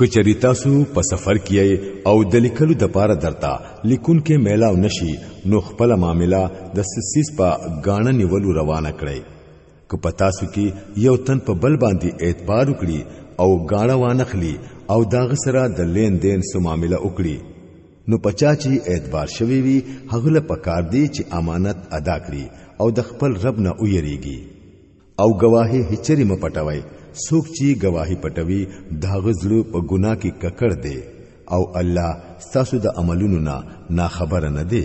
کچری تاسو په سفر کې او د لیکلو د پاره درته لیکون کې میلاو نشي نو خپل معاملې د سسیس په غاڼه نیولو روانه کړئ که په تاسو کې یو تن په بل باندې اعتبار وکړي او غاڼه وانخلي او داغ سره د لین دین سو معاملې وکړي نو پچا چې اعتبار شوی وي هغه له پکار دی چې امانت ادا کړي او د خپل رب نه ویریږي او گواهی هچری م پټوي څوک چې گواهی پټوي دا غزلو په ګناه کې ککړ دی او الله ستاسو د عملونو نه ناخبر نه دی